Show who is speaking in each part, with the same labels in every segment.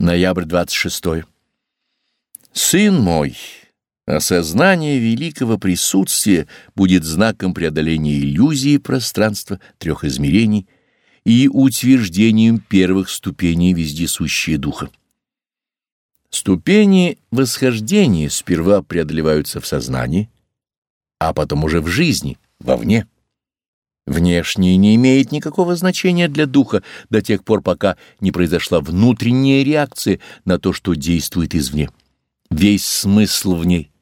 Speaker 1: Ноябрь 26. Сын мой, осознание великого присутствия будет знаком преодоления иллюзии пространства трех измерений и утверждением первых ступеней вездесущие духа. Ступени восхождения сперва преодолеваются в сознании, а потом уже в жизни, вовне. Внешнее не имеет никакого значения для духа до тех пор, пока не произошла внутренняя реакция на то, что действует извне. Весь смысл в ней.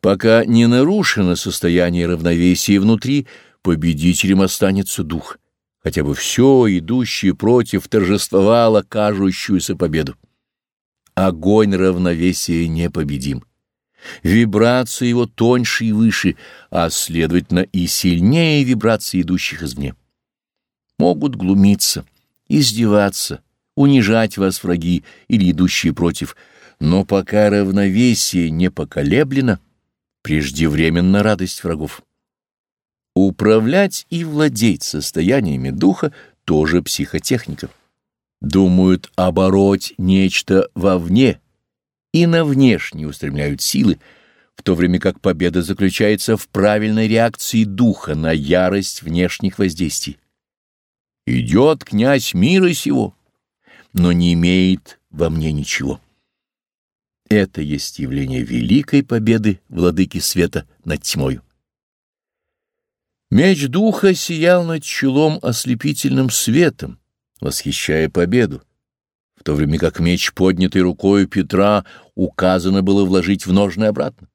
Speaker 1: Пока не нарушено состояние равновесия внутри, победителем останется дух, хотя бы все, идущее против, торжествовало кажущуюся победу. Огонь равновесия непобедим. Вибрации его тоньше и выше, а, следовательно, и сильнее вибраций, идущих извне. Могут глумиться, издеваться, унижать вас враги или идущие против, но пока равновесие не поколеблено, преждевременно радость врагов. Управлять и владеть состояниями духа тоже психотехника. Думают обороть нечто вовне, и на внешние устремляют силы, в то время как победа заключается в правильной реакции духа на ярость внешних воздействий. Идет князь мира сего, но не имеет во мне ничего. Это есть явление великой победы владыки света над тьмою. Меч духа сиял над челом ослепительным светом, восхищая победу в то время как меч, поднятый рукой Петра, указано было вложить в ножны обратно.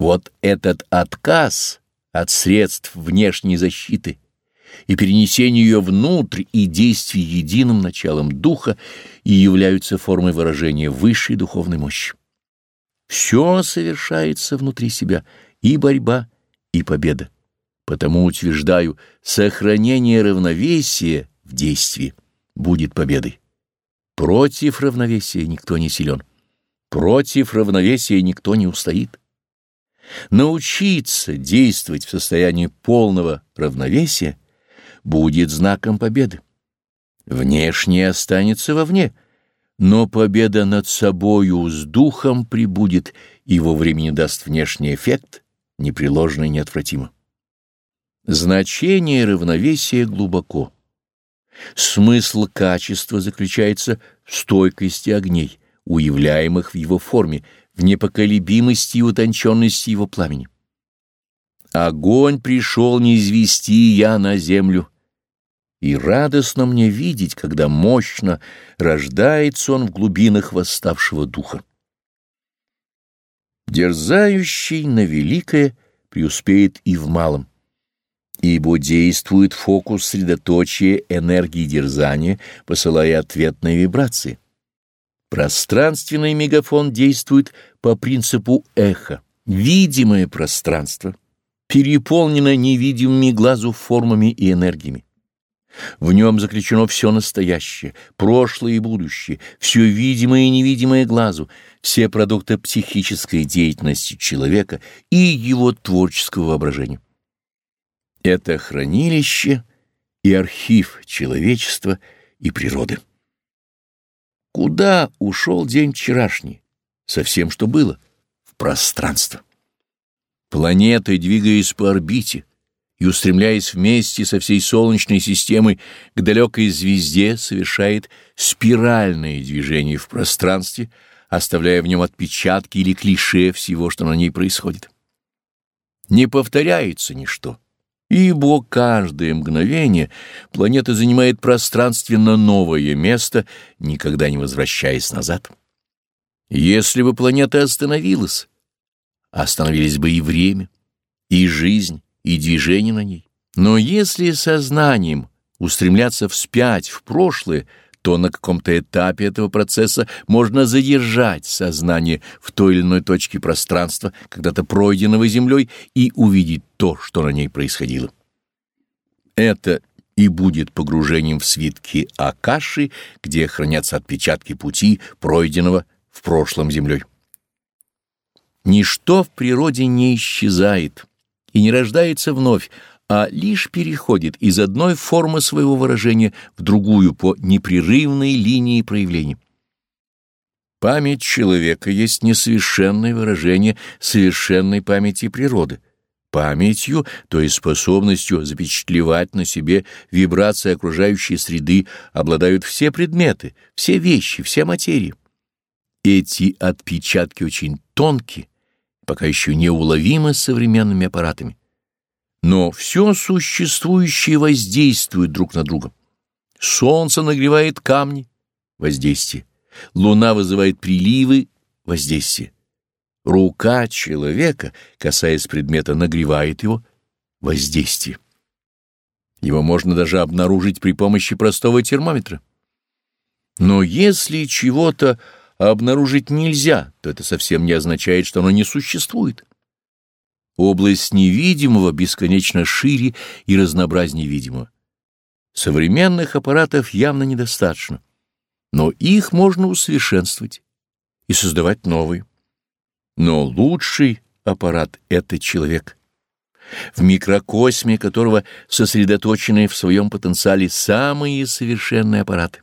Speaker 1: Вот этот отказ от средств внешней защиты и перенесение ее внутрь и действий единым началом духа и являются формой выражения высшей духовной мощи. Все совершается внутри себя, и борьба, и победа. Потому утверждаю, сохранение равновесия в действии будет победой. Против равновесия никто не силен. Против равновесия никто не устоит. Научиться действовать в состоянии полного равновесия будет знаком победы. Внешнее останется вовне, но победа над собою с духом прибудет и во времени даст внешний эффект, непреложно и неотвратимо. Значение равновесия глубоко. Смысл качества заключается в стойкости огней, уявляемых в его форме, в непоколебимости и утонченности его пламени. Огонь пришел не извести я на землю, и радостно мне видеть, когда мощно рождается он в глубинах восставшего духа. Дерзающий на великое преуспеет и в малом ибо действует фокус средоточия энергии дерзания, посылая ответные вибрации. Пространственный мегафон действует по принципу эха. Видимое пространство переполнено невидимыми глазу формами и энергиями. В нем заключено все настоящее, прошлое и будущее, все видимое и невидимое глазу, все продукты психической деятельности человека и его творческого воображения. Это хранилище и архив человечества и природы. Куда ушел день вчерашний? Со всем, что было? В пространство. Планеты, двигаясь по орбите и устремляясь вместе со всей Солнечной системой к далекой звезде, совершает спиральное движение в пространстве, оставляя в нем отпечатки или клише всего, что на ней происходит. Не повторяется ничто ибо каждое мгновение планета занимает пространственно новое место, никогда не возвращаясь назад. Если бы планета остановилась, остановились бы и время, и жизнь, и движение на ней. Но если сознанием устремляться вспять, в прошлое, то на каком-то этапе этого процесса можно задержать сознание в той или иной точке пространства, когда-то пройденного Землей, и увидеть то, что на ней происходило. Это и будет погружением в свитки Акаши, где хранятся отпечатки пути, пройденного в прошлом Землей. Ничто в природе не исчезает и не рождается вновь, а лишь переходит из одной формы своего выражения в другую по непрерывной линии проявления. Память человека есть несовершенное выражение совершенной памяти природы. Памятью, то есть способностью запечатлевать на себе вибрации окружающей среды, обладают все предметы, все вещи, все материи. Эти отпечатки очень тонкие, пока еще неуловимы современными аппаратами. Но все существующее воздействует друг на друга. Солнце нагревает камни — воздействие. Луна вызывает приливы — воздействие. Рука человека, касаясь предмета, нагревает его — воздействие. Его можно даже обнаружить при помощи простого термометра. Но если чего-то обнаружить нельзя, то это совсем не означает, что оно не существует. Область невидимого бесконечно шире и разнообразнее видимого. Современных аппаратов явно недостаточно, но их можно усовершенствовать и создавать новые. Но лучший аппарат — это человек, в микрокосме которого сосредоточены в своем потенциале самые совершенные аппараты.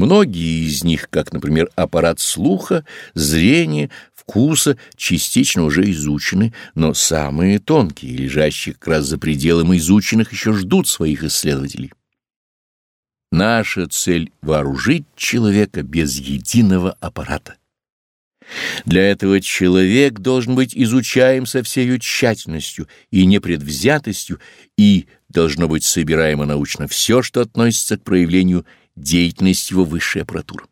Speaker 1: Многие из них, как, например, аппарат слуха, зрения, вкуса, частично уже изучены, но самые тонкие, лежащие как раз за пределами изученных, еще ждут своих исследователей. Наша цель — вооружить человека без единого аппарата. Для этого человек должен быть изучаем со всею тщательностью и непредвзятостью, и должно быть собираемо научно все, что относится к проявлению деятельности его высшей аппаратуры.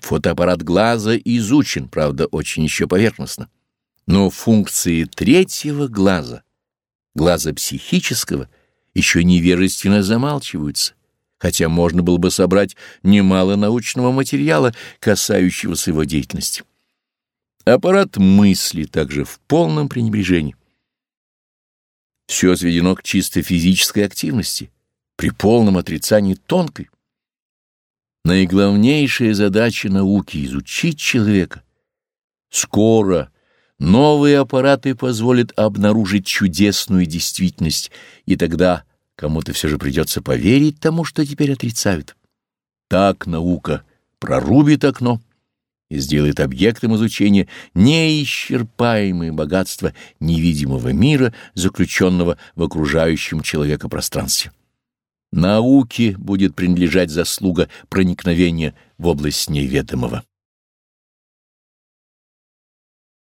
Speaker 1: Фотоаппарат глаза изучен, правда, очень еще поверхностно. Но функции третьего глаза, глаза психического, еще невежественно замалчиваются, хотя можно было бы собрать немало научного материала, касающегося его деятельности. Аппарат мысли также в полном пренебрежении. Все сведено к чисто физической активности, при полном отрицании тонкой. Наиглавнейшая задача науки — изучить человека. Скоро новые аппараты позволят обнаружить чудесную действительность, и тогда кому-то все же придется поверить тому, что теперь отрицают. Так наука прорубит окно и сделает объектом изучения неисчерпаемые богатства невидимого мира, заключенного в окружающем человека пространстве. Науке будет принадлежать заслуга проникновения в область неведомого.